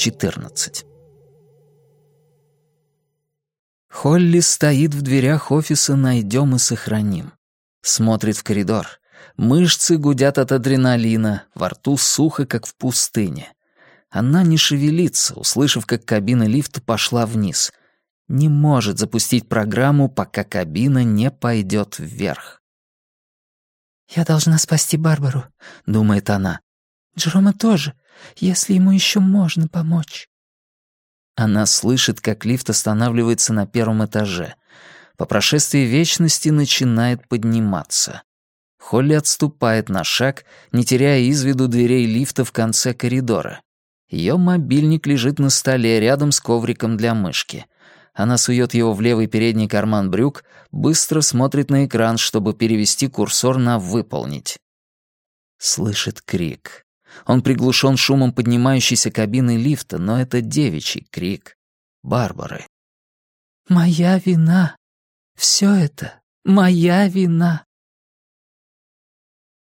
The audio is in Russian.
14. Холли стоит в дверях офиса «Найдем и сохраним». Смотрит в коридор. Мышцы гудят от адреналина, во рту сухо, как в пустыне. Она не шевелится, услышав, как кабина лифта пошла вниз. Не может запустить программу, пока кабина не пойдет вверх. «Я должна спасти Барбару», — думает она. «Джерома тоже, если ему еще можно помочь». Она слышит, как лифт останавливается на первом этаже. По прошествии вечности начинает подниматься. Холли отступает на шаг, не теряя из виду дверей лифта в конце коридора. Ее мобильник лежит на столе рядом с ковриком для мышки. Она сует его в левый передний карман брюк, быстро смотрит на экран, чтобы перевести курсор на «выполнить». Слышит крик. Он приглушен шумом поднимающейся кабины лифта, но это девичий крик. Барбары. «Моя вина. Все это моя вина».